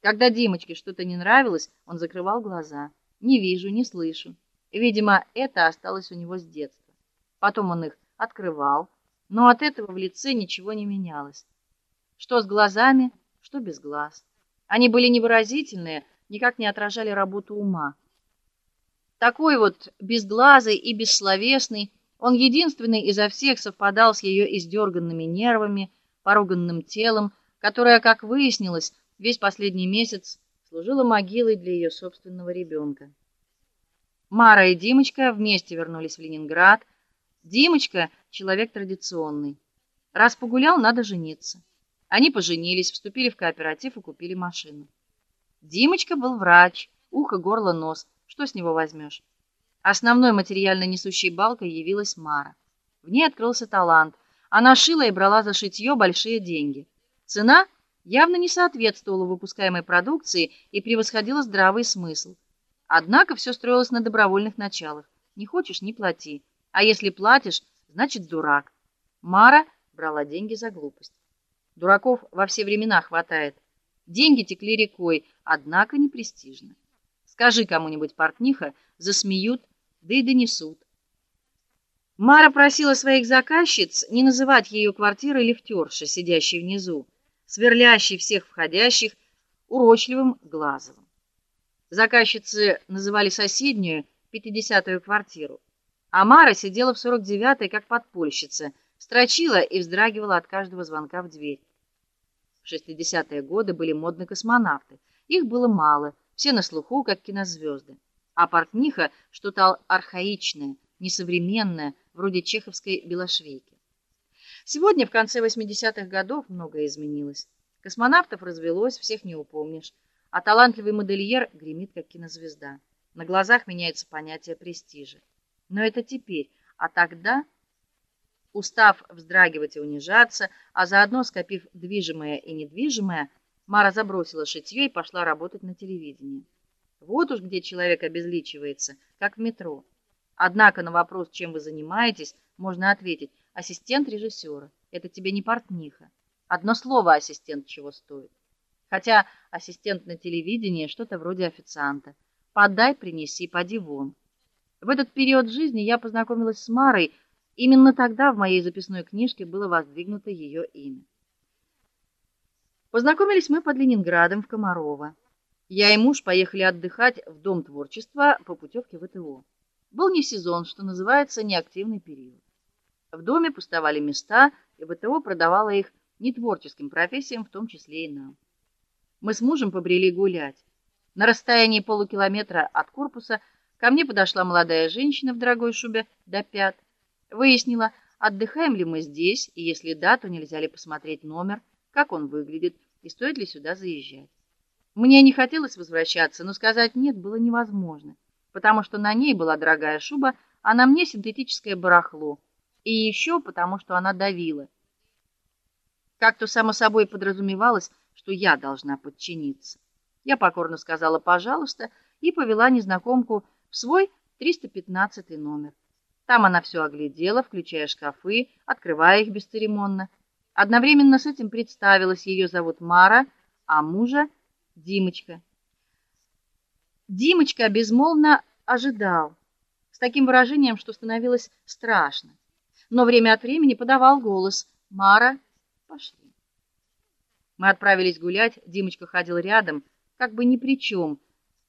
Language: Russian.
Когда Димочке что-то не нравилось, он закрывал глаза. Не вижу, не слышу. Видимо, это осталось у него с детства. Потом он их открывал, но от этого в лице ничего не менялось. Что с глазами, что без глаз. Они были невыразительные, никак не отражали работу ума. Такой вот безглазый и бессловесный, он единственный изо всех совпадал с ее издерганными нервами, поруганным телом, которое, как выяснилось, весь последний месяц служила могилой для ее собственного ребенка. Мара и Димочка вместе вернулись в Ленинград. Димочка человек традиционный. Раз погулял, надо жениться. Они поженились, вступили в кооператив и купили машину. Димочка был врач, ухо, горло, нос. Что с него возьмешь? Основной материально несущей балкой явилась Мара. В ней открылся талант. Она шила и брала за шитье большие деньги. Цена явно не соответствовала выпускаемой продукции и превосходила здравый смысл. Однако все строилось на добровольных началах. Не хочешь не плати, а если платишь, значит дурак. Мара брала деньги за глупость. Дураков во все времена хватает. Деньги текли рекой, однако не престижно. Скажи кому-нибудь портниха, засмеют, да и донесут. Мара просила своих заказчиц не называть ее квартирой лифтерши, сидящей внизу, сверлящей всех входящих урочливым глазом. Заказчицы называли соседнюю, пятидесятую квартиру, а Мара сидела в сорок девятой как подпольщица, строчила и вздрагивала от каждого звонка в дверь. В шестидесятые годы были модны космонавты. Их было мало, все на слуху, как кинозвезды. А портниха что-то архаичное, несовременное, вроде чеховской белошвейки. Сегодня, в конце 80-х годов, многое изменилось. Космонавтов развелось, всех не упомнишь, а талантливый модельер гремит как кинозвезда. На глазах меняется понятие престижа. Но это теперь, а тогда, устав вздрагивать и унижаться, а заодно скопив движимое и недвижимое, Мара забросила шитье и пошла работать на телевидении. Вот уж где человек обезличивается, как в метро. Однако на вопрос, чем вы занимаетесь, можно ответить: ассистент режиссера. Это тебе не портниха. Одно слово ассистент чего стоит. Хотя ассистент на телевидении что-то вроде официанта. Подай, принеси, поди вон. В этот период жизни я познакомилась с Марой. Именно тогда в моей записной книжке было воздвигнуто ее имя. Познакомились мы под Ленинградом в Комарово. Я и муж поехали отдыхать в Дом творчества по путевке в ВТО. Был не сезон, что называется, неактивный период. В доме пустовали места, и ВТО продавала их нетворческим профессиям, в том числе и нам. Мы с мужем побрели гулять. На расстоянии полукилометра от корпуса ко мне подошла молодая женщина в дорогой шубе до пят. Выяснила, отдыхаем ли мы здесь, и если да, то нельзя ли посмотреть номер, как он выглядит и стоит ли сюда заезжать. Мне не хотелось возвращаться, но сказать нет было невозможно потому что на ней была дорогая шуба, а на мне синтетическое барахло, и еще потому, что она давила. Как-то само собой подразумевалось, что я должна подчиниться. Я покорно сказала «пожалуйста» и повела незнакомку в свой 315 номер. Там она все оглядела, включая шкафы, открывая их бесцеремонно. Одновременно с этим представилась, ее зовут Мара, а мужа Димочка. Димочка безмолвно ожидал, с таким выражением, что становилось страшно. Но время от времени подавал голос: "Мара, пошли". Мы отправились гулять, Димочка ходил рядом, как бы ни при чем,